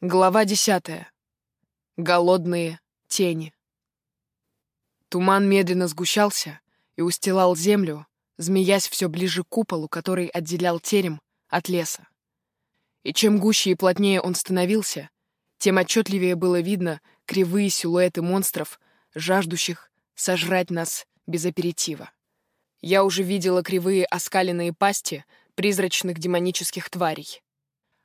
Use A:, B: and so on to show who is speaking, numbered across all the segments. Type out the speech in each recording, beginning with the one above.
A: Глава десятая. Голодные тени. Туман медленно сгущался и устилал землю, змеясь все ближе к куполу, который отделял терем от леса. И чем гуще и плотнее он становился, тем отчетливее было видно кривые силуэты монстров, жаждущих сожрать нас без аперитива. Я уже видела кривые оскаленные пасти призрачных демонических тварей.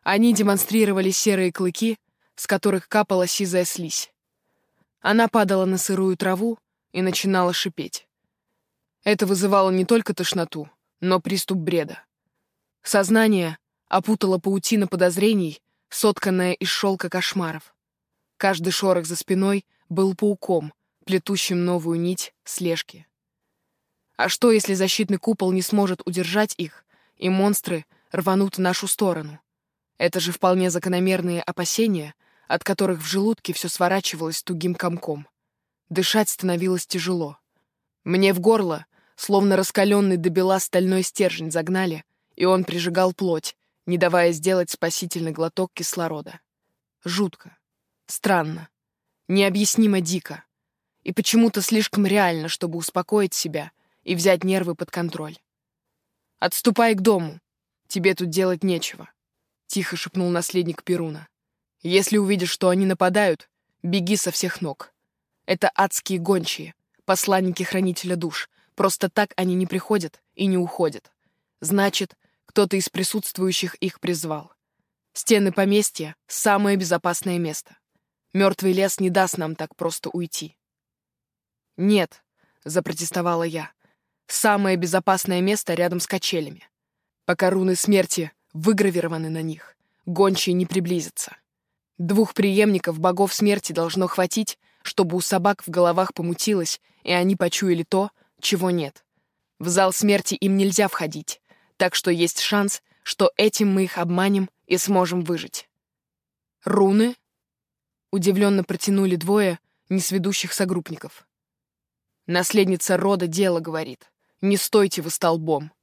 A: Они демонстрировали серые клыки, с которых капала сизая слизь. Она падала на сырую траву и начинала шипеть. Это вызывало не только тошноту, но приступ бреда. Сознание опутало паутина подозрений, сотканная из шелка кошмаров. Каждый шорох за спиной был пауком, плетущим новую нить слежки. А что, если защитный купол не сможет удержать их, и монстры рванут в нашу сторону? Это же вполне закономерные опасения, от которых в желудке все сворачивалось тугим комком. Дышать становилось тяжело. Мне в горло, словно раскаленный до бела стальной стержень загнали, и он прижигал плоть, не давая сделать спасительный глоток кислорода. Жутко. Странно. Необъяснимо дико. И почему-то слишком реально, чтобы успокоить себя и взять нервы под контроль. «Отступай к дому. Тебе тут делать нечего». — тихо шепнул наследник Перуна. «Если увидишь, что они нападают, беги со всех ног. Это адские гончие, посланники Хранителя душ. Просто так они не приходят и не уходят. Значит, кто-то из присутствующих их призвал. Стены поместья — самое безопасное место. Мертвый лес не даст нам так просто уйти». «Нет», — запротестовала я, — «самое безопасное место рядом с качелями. Пока руны смерти выгравированы на них. Гончие не приблизятся. Двух преемников богов смерти должно хватить, чтобы у собак в головах помутилось, и они почуяли то, чего нет. В зал смерти им нельзя входить, так что есть шанс, что этим мы их обманем и сможем выжить. «Руны?» — удивленно протянули двое несведущих согруппников. Наследница рода дело говорит. Не стойте вы столбом.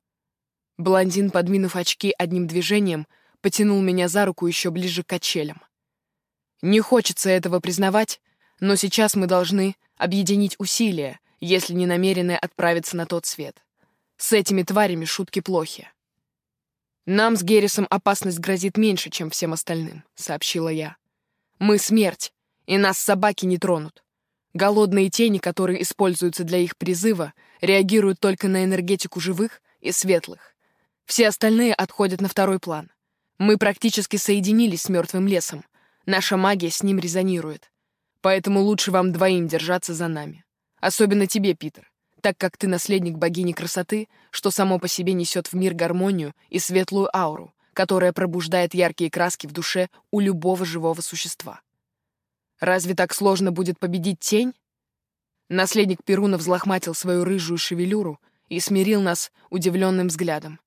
A: Блондин, подвинув очки одним движением, потянул меня за руку еще ближе к качелям. Не хочется этого признавать, но сейчас мы должны объединить усилия, если не намерены отправиться на тот свет. С этими тварями шутки плохи. «Нам с Геррисом опасность грозит меньше, чем всем остальным», — сообщила я. «Мы — смерть, и нас собаки не тронут. Голодные тени, которые используются для их призыва, реагируют только на энергетику живых и светлых. Все остальные отходят на второй план. Мы практически соединились с мертвым лесом. Наша магия с ним резонирует. Поэтому лучше вам двоим держаться за нами. Особенно тебе, Питер, так как ты наследник богини красоты, что само по себе несет в мир гармонию и светлую ауру, которая пробуждает яркие краски в душе у любого живого существа. Разве так сложно будет победить тень? Наследник Перуна взлохматил свою рыжую шевелюру и смирил нас удивленным взглядом.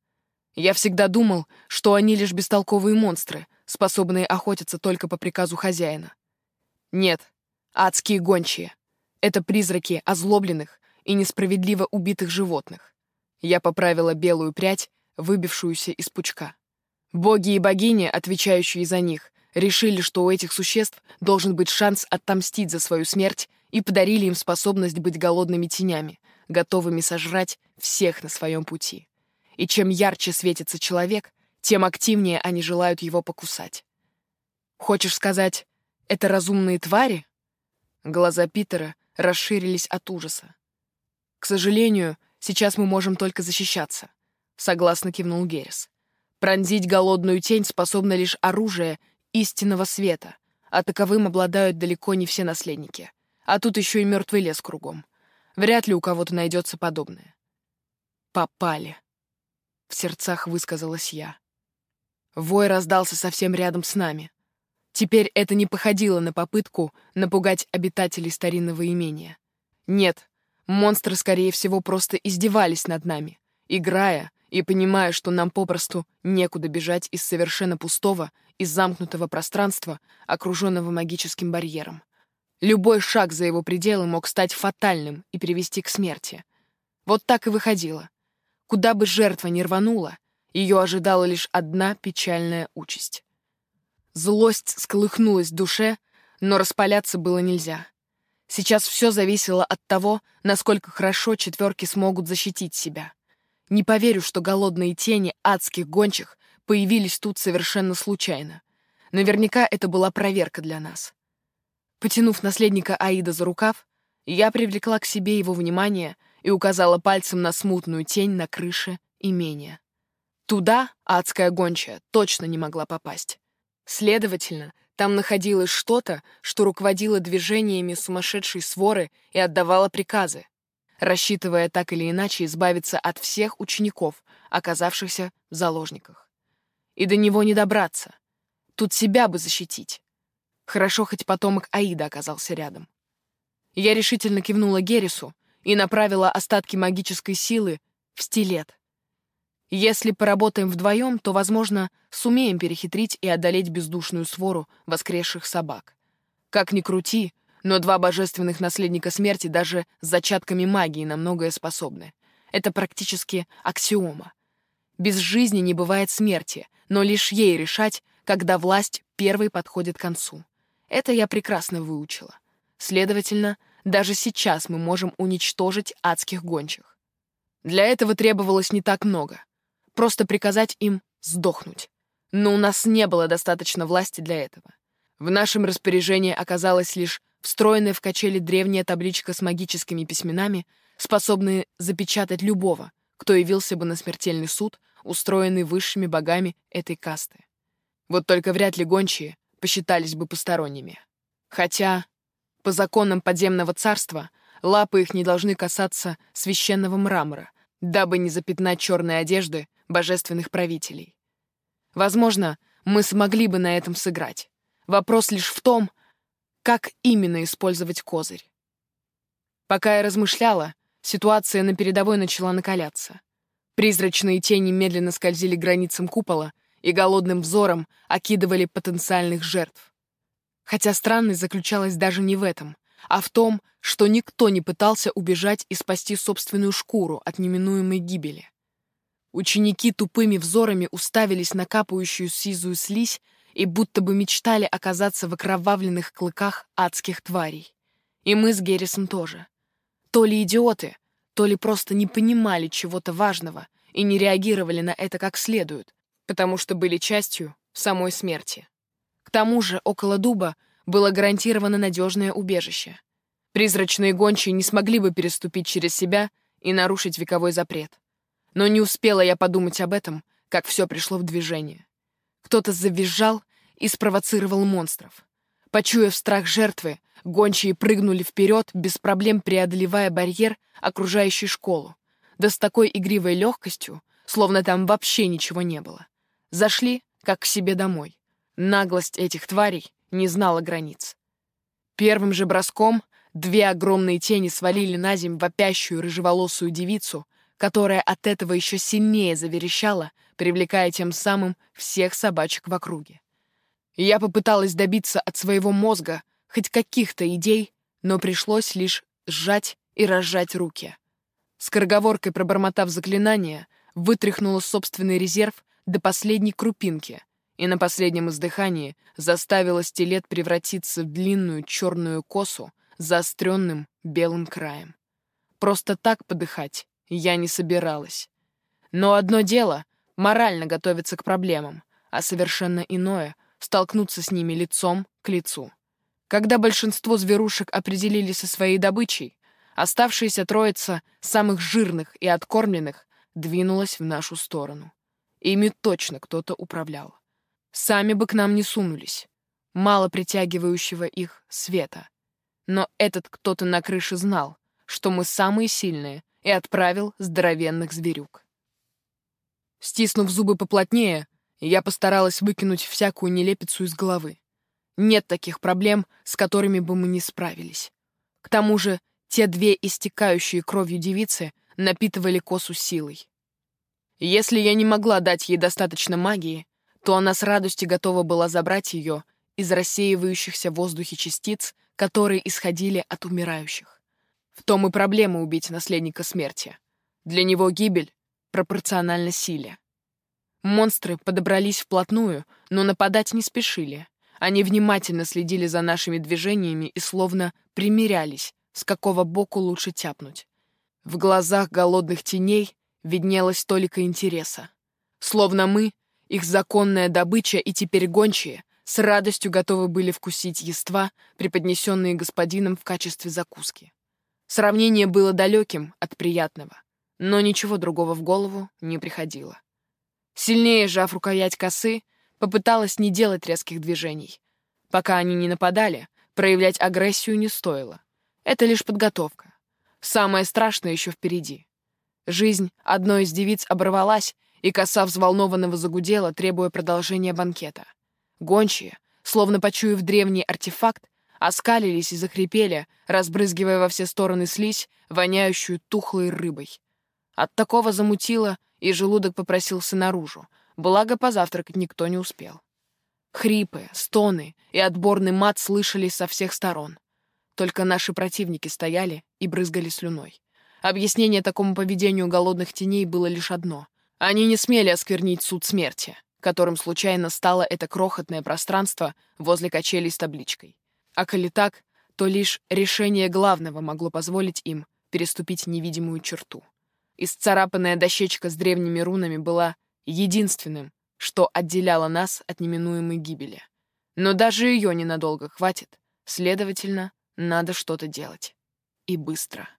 A: Я всегда думал, что они лишь бестолковые монстры, способные охотиться только по приказу хозяина. Нет, адские гончие. Это призраки озлобленных и несправедливо убитых животных. Я поправила белую прядь, выбившуюся из пучка. Боги и богини, отвечающие за них, решили, что у этих существ должен быть шанс отомстить за свою смерть и подарили им способность быть голодными тенями, готовыми сожрать всех на своем пути и чем ярче светится человек, тем активнее они желают его покусать. Хочешь сказать, это разумные твари? Глаза Питера расширились от ужаса. К сожалению, сейчас мы можем только защищаться, согласно кивнул Геррис. Пронзить голодную тень способно лишь оружие истинного света, а таковым обладают далеко не все наследники. А тут еще и мертвый лес кругом. Вряд ли у кого-то найдется подобное. Попали. В сердцах высказалась я. Вой раздался совсем рядом с нами. Теперь это не походило на попытку напугать обитателей старинного имения. Нет, монстры, скорее всего, просто издевались над нами, играя и понимая, что нам попросту некуда бежать из совершенно пустого и замкнутого пространства, окруженного магическим барьером. Любой шаг за его пределы мог стать фатальным и привести к смерти. Вот так и выходило. Куда бы жертва ни рванула, ее ожидала лишь одна печальная участь. Злость сколыхнулась в душе, но распаляться было нельзя. Сейчас все зависело от того, насколько хорошо четверки смогут защитить себя. Не поверю, что голодные тени адских гончих появились тут совершенно случайно. Наверняка это была проверка для нас. Потянув наследника Аида за рукав, я привлекла к себе его внимание и указала пальцем на смутную тень на крыше имения. Туда адская гончая точно не могла попасть. Следовательно, там находилось что-то, что руководило движениями сумасшедшей своры и отдавало приказы, рассчитывая так или иначе избавиться от всех учеников, оказавшихся в заложниках. И до него не добраться. Тут себя бы защитить. Хорошо, хоть потомок Аида оказался рядом. Я решительно кивнула Герису и направила остатки магической силы в стилет. Если поработаем вдвоем, то, возможно, сумеем перехитрить и одолеть бездушную свору воскресших собак. Как ни крути, но два божественных наследника смерти даже с зачатками магии на многое способны. Это практически аксиома. Без жизни не бывает смерти, но лишь ей решать, когда власть первой подходит к концу. Это я прекрасно выучила. Следовательно, даже сейчас мы можем уничтожить адских гончих. Для этого требовалось не так много — просто приказать им сдохнуть. Но у нас не было достаточно власти для этого. В нашем распоряжении оказалась лишь встроенная в качели древняя табличка с магическими письменами, способные запечатать любого, кто явился бы на смертельный суд, устроенный высшими богами этой касты. Вот только вряд ли гончие посчитались бы посторонними. Хотя, по законам подземного царства, лапы их не должны касаться священного мрамора, дабы не запятнать черной одежды божественных правителей. Возможно, мы смогли бы на этом сыграть. Вопрос лишь в том, как именно использовать козырь. Пока я размышляла, ситуация на передовой начала накаляться. Призрачные тени медленно скользили границам купола и голодным взором окидывали потенциальных жертв. Хотя странность заключалась даже не в этом, а в том, что никто не пытался убежать и спасти собственную шкуру от неминуемой гибели. Ученики тупыми взорами уставились на капающую сизую слизь и будто бы мечтали оказаться в окровавленных клыках адских тварей. И мы с Геррисом тоже. То ли идиоты, то ли просто не понимали чего-то важного и не реагировали на это как следует, потому что были частью самой смерти. Тому же около дуба было гарантировано надежное убежище. Призрачные гончие не смогли бы переступить через себя и нарушить вековой запрет. Но не успела я подумать об этом, как все пришло в движение. Кто-то завизжал и спровоцировал монстров. Почуяв страх жертвы, гончие прыгнули вперед, без проблем преодолевая барьер, окружающий школу. Да с такой игривой легкостью, словно там вообще ничего не было. Зашли, как к себе домой. Наглость этих тварей не знала границ. Первым же броском две огромные тени свалили на земь вопящую рыжеволосую девицу, которая от этого еще сильнее заверещала, привлекая тем самым всех собачек в округе. Я попыталась добиться от своего мозга хоть каких-то идей, но пришлось лишь сжать и разжать руки. Скороговоркой пробормотав заклинание, вытряхнула собственный резерв до последней крупинки и на последнем издыхании заставила стилет превратиться в длинную черную косу с заостренным белым краем. Просто так подыхать я не собиралась. Но одно дело — морально готовиться к проблемам, а совершенно иное — столкнуться с ними лицом к лицу. Когда большинство зверушек определились со своей добычей, оставшаяся троица самых жирных и откормленных двинулась в нашу сторону. Ими точно кто-то управлял. Сами бы к нам не сунулись. Мало притягивающего их света. Но этот кто-то на крыше знал, что мы самые сильные и отправил здоровенных зверюк. Стиснув зубы поплотнее, я постаралась выкинуть всякую нелепицу из головы. Нет таких проблем, с которыми бы мы не справились. К тому же те две истекающие кровью девицы напитывали косу силой. Если я не могла дать ей достаточно магии, то она с радостью готова была забрать ее из рассеивающихся в воздухе частиц, которые исходили от умирающих. В том и проблема убить наследника смерти. Для него гибель пропорциональна силе. Монстры подобрались вплотную, но нападать не спешили. Они внимательно следили за нашими движениями и словно примирялись, с какого боку лучше тяпнуть. В глазах голодных теней виднелось только интереса. Словно мы, их законная добыча и теперь гончие, с радостью готовы были вкусить ества, преподнесенные господином в качестве закуски. Сравнение было далеким от приятного, но ничего другого в голову не приходило. Сильнее сжав рукоять косы, попыталась не делать резких движений. Пока они не нападали, проявлять агрессию не стоило. Это лишь подготовка. Самое страшное еще впереди. Жизнь одной из девиц оборвалась, и коса взволнованного загудела, требуя продолжения банкета. Гончие, словно почуяв древний артефакт, оскалились и захрипели, разбрызгивая во все стороны слизь, воняющую тухлой рыбой. От такого замутило, и желудок попросился наружу, благо позавтракать никто не успел. Хрипы, стоны и отборный мат слышались со всех сторон. Только наши противники стояли и брызгали слюной. Объяснение такому поведению голодных теней было лишь одно. Они не смели осквернить суд смерти которым случайно стало это крохотное пространство возле качелей с табличкой. А коли так, то лишь решение главного могло позволить им переступить невидимую черту. Исцарапанная дощечка с древними рунами была единственным, что отделяло нас от неминуемой гибели. Но даже ее ненадолго хватит, следовательно, надо что-то делать. И быстро.